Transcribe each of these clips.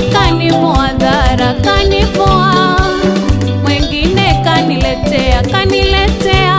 Akanipoa dhara, kanipoa mwengine, kaniletea kaniletea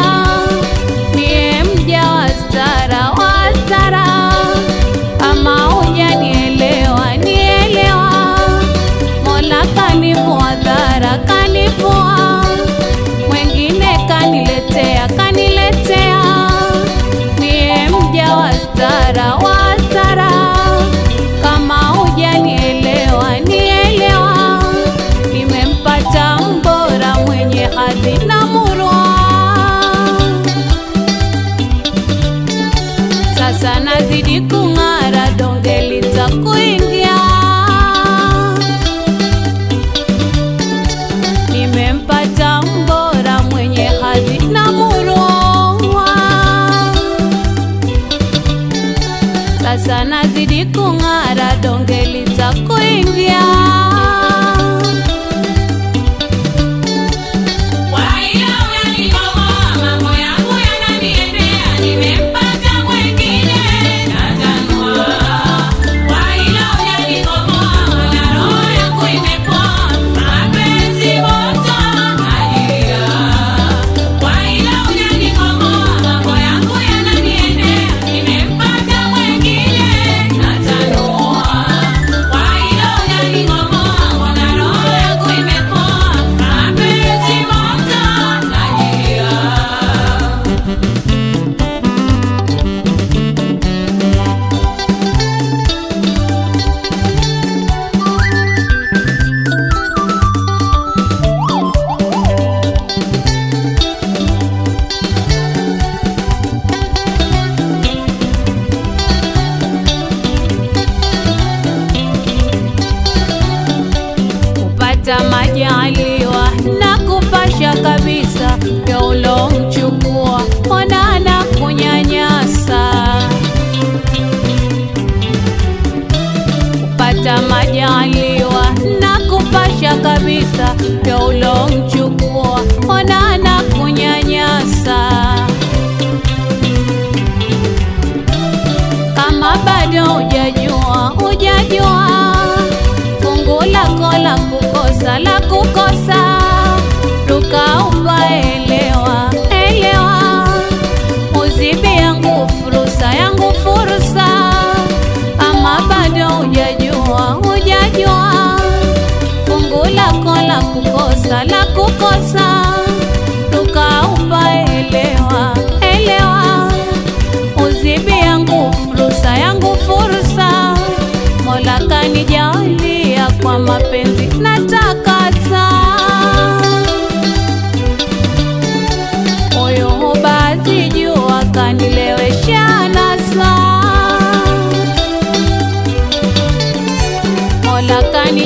kukukosa tukaomba, elewa elewa, uzibi yangu fursa yangu fursa, ama bado hujajua hujajua, fungu lako la kukosa la kukosa, tukaomba, elewa elewa, uzibi yangu fursa yangu fursa, Mola kanijalia kwa mapenzi. Na 嗨女